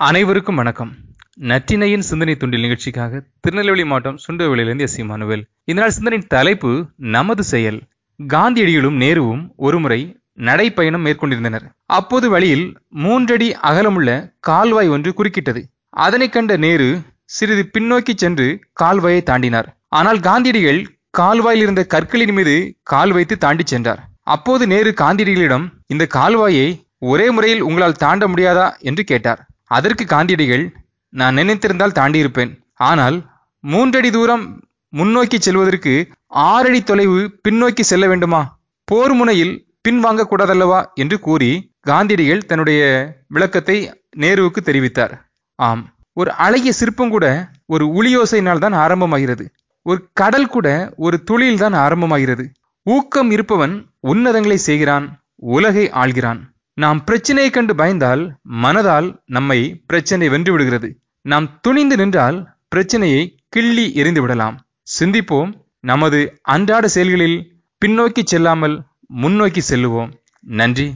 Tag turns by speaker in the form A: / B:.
A: அனைவருக்கும் வணக்கம். நற்றினையின் சிந்தனை துண்டில் நிகழ்ச்சிக்காக திருநெல்வேலி மாவட்டம் சுண்டவெளியிலிருந்து எஸ் இமானுவேல் இந்த நாள் சிந்தனையின் தலைப்பு நமது செயல். காந்தியடிகளும் நேருவும் ஒருமுறை நடைப்பயணம் மேற்கொண்டிருந்தனர். அப்போது வழியில் மூன்றடி அகலமுள்ள கால்வாய் ஒன்று குறுக்கிட்டது. அதனை கண்ட நேரு சிறிது பின்னோக்கி சென்று கால்வாயை தாண்டினார். ஆனால் காந்தியடிகள் கால்வாயில் இருந்த கற்களின் மீது கால் வைத்து தாண்டி சென்றார். அப்போது நேரு காந்தியடிகளிடம் இந்த கால்வாயை ஒரே முறையில் உங்களால் தாண்ட முடியாதா? என்று கேட்டார். அதற்கு காந்தியடிகள் நான் நினைத்திருந்தால் தாண்டியிருப்பேன். ஆனால் மூன்றடி தூரம் முன்னோக்கி செல்வதற்கு ஆறடி தொலைவு பின்னோக்கி செல்ல வேண்டுமா? போர் முனையில் பின்வாங்க கூடாதல்லவா என்று கூறி காந்தியடிகள் தன்னுடைய விளக்கத்தை நேருவுக்கு தெரிவித்தார். ஆம் ஒரு அழகிய சிற்பம் கூட ஒரு உளியோசையினால் தான் ஆரம்பமாகிறது. ஒரு கடல் கூட ஒரு தொழில்தான் ஆரம்பமாகிறது. ஊக்கம் இருப்பவன் உன்னதங்களை செய்கிறான் உலகை ஆள்கிறான். நாம் பிரச்சனையை கண்டு பயந்தால் மனதால் நம்மை பிரச்சனை வென்று விடுகிறது. நாம் துணிந்து நின்றால் பிரச்சனையை கிள்ளி எறிந்து விடலாம். சிந்திப்போம். நமது அன்றாட செயல்களில் பின்னோக்கி செல்லாமல் முன்னோக்கி செல்லுவோம். நன்றி.